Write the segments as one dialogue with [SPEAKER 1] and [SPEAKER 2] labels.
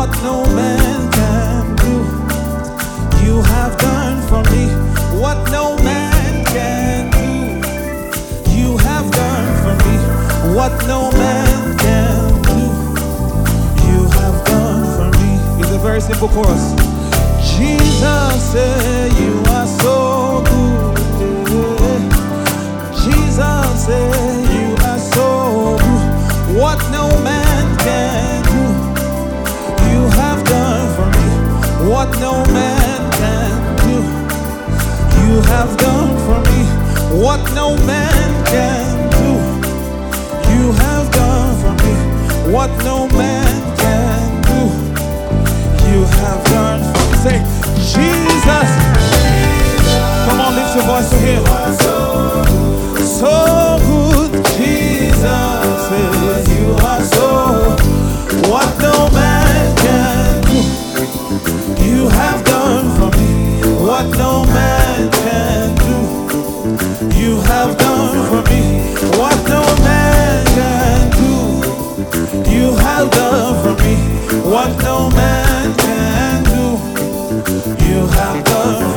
[SPEAKER 1] what no man can do. You have done for me what no man can do. You have done for me what no man can do. You have done for me. It's a very simple chorus. Jesus, you are so What no man can do, you have done for me. What no man can do, you have done for me. What no man can do, you have done for me. Say, Jesus. Come on, lift your voice to Him. So you have done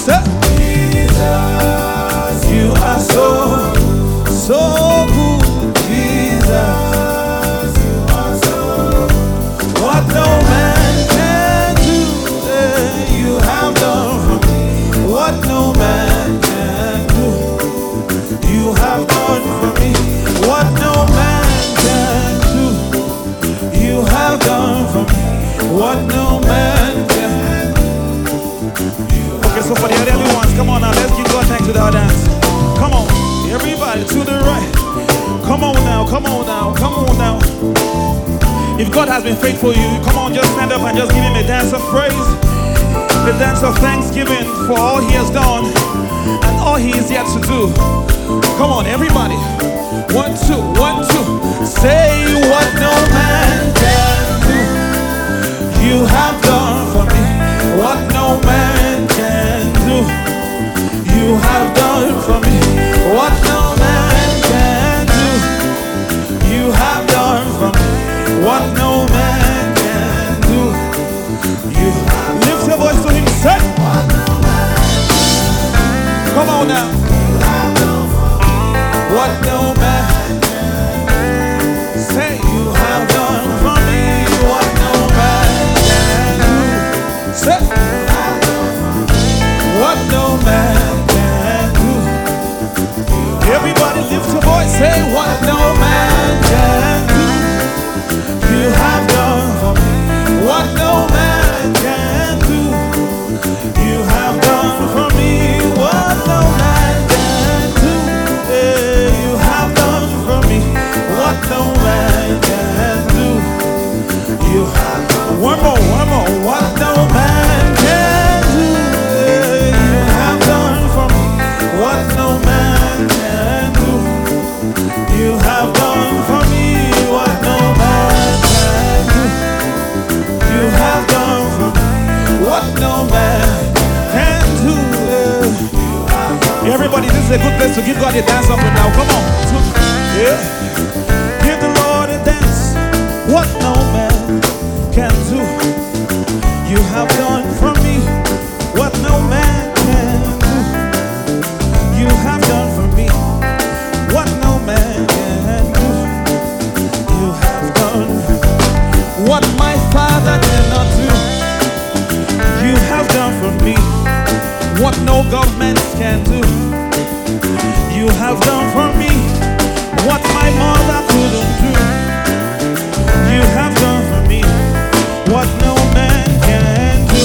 [SPEAKER 1] Jesus, eh, you are so, so good. Jesus, you are so. What no man can do, eh, you have done for me. What no man can do. You have done for me what no man can do. You have done for me what no so for the other ones, come on now, let's give God thanks with our dance. Come on, everybody to the right. Come on now, come on now, come on now. If God has been faithful you, come on, just stand up and just give Him a dance of praise, a dance of thanksgiving for all He has done and all He is yet to do. Come on, everybody. One, two, one, two. No man one more, one more. What no man can do. Have done me. What no man can do. You have done for me. What no man can do. You have done for me. What no man can do. Everybody, this is a good place to give God a dance offering now. Come on. Yeah. no government can do. You have done for me what my mother couldn't do. You have done for me what no man can do.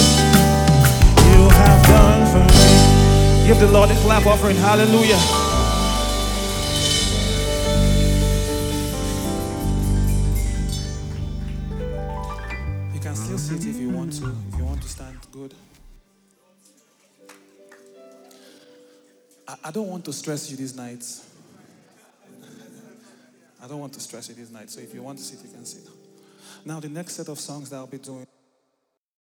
[SPEAKER 1] You have done for me. Give the Lord a clap offering. Hallelujah. You can still sit if you want to. If you want to stand, good. I, I don't want to stress you these nights. I don't want to stress you these nights. So if you want to sit, you can sit. Now, the next set of songs that I'll be doing.